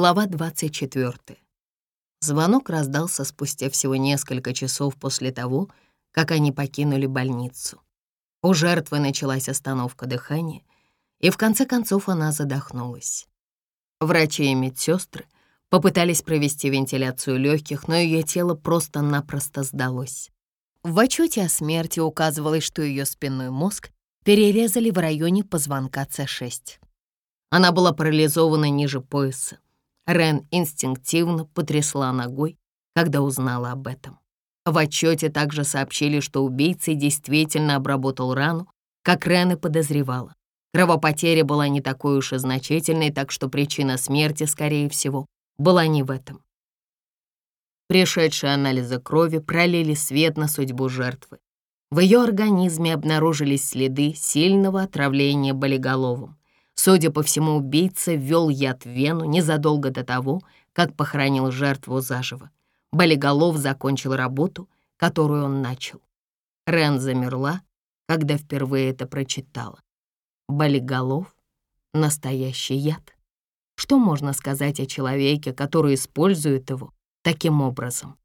Глава 24. Звонок раздался спустя всего несколько часов после того, как они покинули больницу. У жертвы началась остановка дыхания, и в конце концов она задохнулась. Врачи и медсестры попытались провести вентиляцию легких, но ее тело просто-напросто сдалось. В отчете о смерти указывалось, что ее спинной мозг перерезали в районе позвонка С6. Она была парализована ниже пояса, Рен инстинктивно потрясла ногой, когда узнала об этом. В отчете также сообщили, что убийца действительно обработал рану, как Рен и подозревала. Кровопотеря была не такой уж и значительной, так что причина смерти, скорее всего, была не в этом. Пришедшие анализы крови пролили свет на судьбу жертвы. В ее организме обнаружились следы сильного отравления болиголовым. Судя по всему, убийца ввел яд в вену незадолго до того, как похоронил жертву заживо. Болиголов закончил работу, которую он начал. Рен замерла, когда впервые это прочитала. Болиголов — настоящий яд. Что можно сказать о человеке, который использует его таким образом?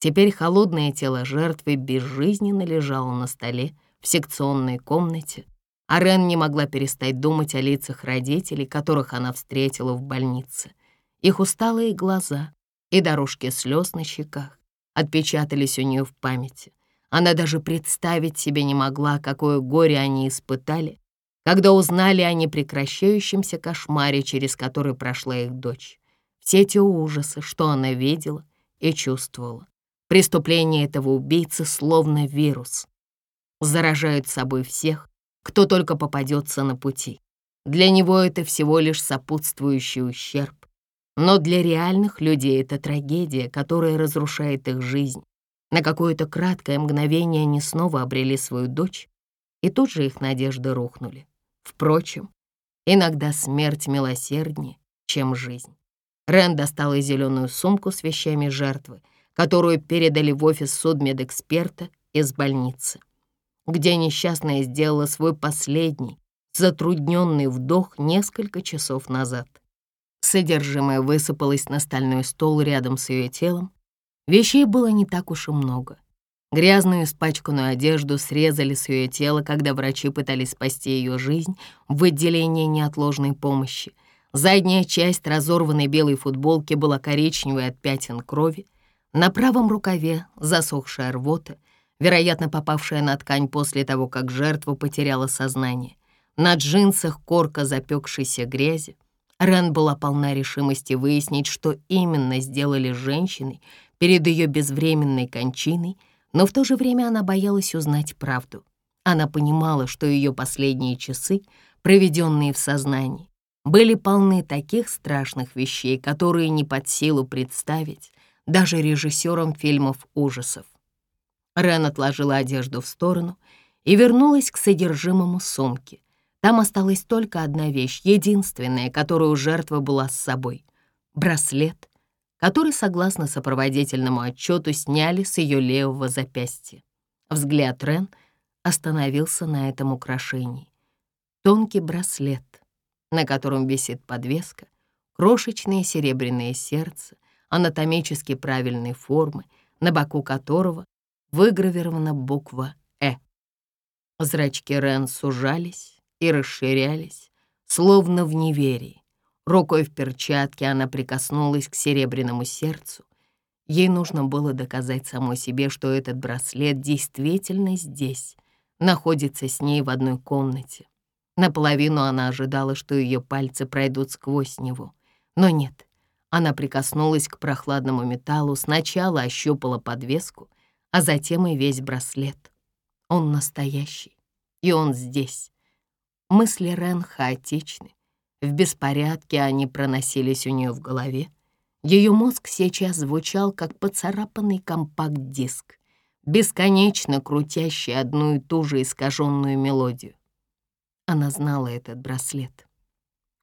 Теперь холодное тело жертвы безжизненно лежало на столе в секционной комнате, а Рен не могла перестать думать о лицах родителей, которых она встретила в больнице. Их усталые глаза и дорожки слез на щеках отпечатались у нее в памяти. Она даже представить себе не могла, какое горе они испытали, когда узнали о непрекращающемся кошмаре, через который прошла их дочь. Все те ужасы, что она видела и чувствовала. Преступление этого убийцы словно вирус. Заражают собой всех, кто только попадется на пути. Для него это всего лишь сопутствующий ущерб. Но для реальных людей это трагедия, которая разрушает их жизнь. На какое-то краткое мгновение они снова обрели свою дочь, и тут же их надежды рухнули. Впрочем, иногда смерть милосерднее, чем жизнь. Рен достала зеленую сумку с вещами жертвы, которую передали в офис судмедэксперта из больницы где несчастная сделала свой последний, затрудненный вдох несколько часов назад. Содержимое высыпалось на стальной стол рядом с ее телом. Вещей было не так уж и много. Грязную испачканную одежду срезали с ее тела, когда врачи пытались спасти ее жизнь в отделении неотложной помощи. Задняя часть разорванной белой футболки была коричневой от пятен крови. На правом рукаве засохшая рвота — вероятно, попавшая на ткань после того, как жертва потеряла сознание. На джинсах корка запекшейся грязи. Рен была полна решимости выяснить, что именно сделали женщиной перед ее безвременной кончиной, но в то же время она боялась узнать правду. Она понимала, что ее последние часы, проведенные в сознании, были полны таких страшных вещей, которые не под силу представить даже режиссерам фильмов ужасов. Рен отложила одежду в сторону и вернулась к содержимому сумки. Там осталась только одна вещь, единственная, которую у жертвы была с собой — браслет, который, согласно сопроводительному отчету, сняли с ее левого запястья. Взгляд Рен остановился на этом украшении. Тонкий браслет, на котором висит подвеска, крошечное серебряное сердце, анатомически правильной формы, на боку которого выгравирована буква «Э». Зрачки Рен сужались и расширялись, словно в неверии. Рукой в перчатке она прикоснулась к серебряному сердцу. Ей нужно было доказать самой себе, что этот браслет действительно здесь, находится с ней в одной комнате. Наполовину она ожидала, что ее пальцы пройдут сквозь него. Но нет, она прикоснулась к прохладному металлу, сначала ощупала подвеску — а затем и весь браслет. Он настоящий, и он здесь. Мысли Рен хаотичны. В беспорядке они проносились у нее в голове. Ее мозг сейчас звучал, как поцарапанный компакт-диск, бесконечно крутящий одну и ту же искаженную мелодию. Она знала этот браслет.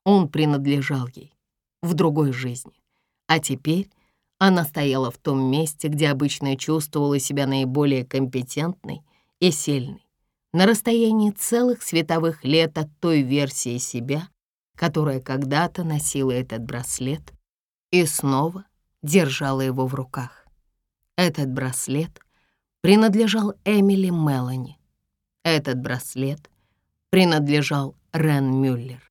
Он принадлежал ей в другой жизни. А теперь она стояла в том месте, где обычно чувствовала себя наиболее компетентной и сильной, на расстоянии целых световых лет от той версии себя, которая когда-то носила этот браслет и снова держала его в руках. Этот браслет принадлежал Эмили Мелани. Этот браслет принадлежал Рен Мюллер.